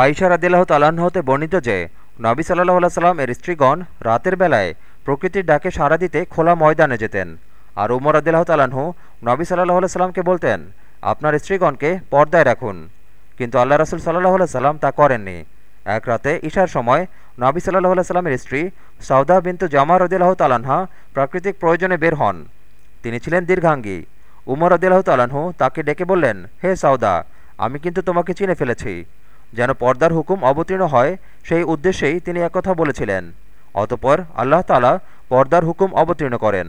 আইসা রাদিল্লাহ তালাহ হতে বর্ণিত যে, নবী সাল্লাহ সাল্লাম এর স্ত্রীগণ রাতের বেলায় প্রকৃতির ডাকে সাড়া দিতে খোলা ময়দানে যেতেন। আর উমর আদিল্লাহ তালাহু নবী সাল্লাহ সাল্লামকে বলতেন, আপনার স্ত্রীগণকে পর্দায় রাখুন। কিন্তু আল্লাহ রসুল সাল্লাহ সাল্লাম তা করেননি। এক রাতে ঈশার সময় নবী সাল্লাহ সাল্লামের স্ত্রী সাউদা বিন্তু জামা রদিল্লাহ তালাহা প্রাকৃতিক প্রয়োজনে বের হন। তিনি ছিলেন দীর্ঘাঙ্গী। উমর আদিল্লাহ তালাহু তাকে ডেকে বললেন, হে সাউদা, আমি কিন্তু তোমাকে চিনে ফেলেছি। যেন পর্দার হুকুম অবতীর্ণ হয়, সেই উদ্দেশ্যেই তিনি একথা বলেছিলেন। অতপর আল্লাহ তালা পর্দার হুকুম অবতীর্ণ করেন।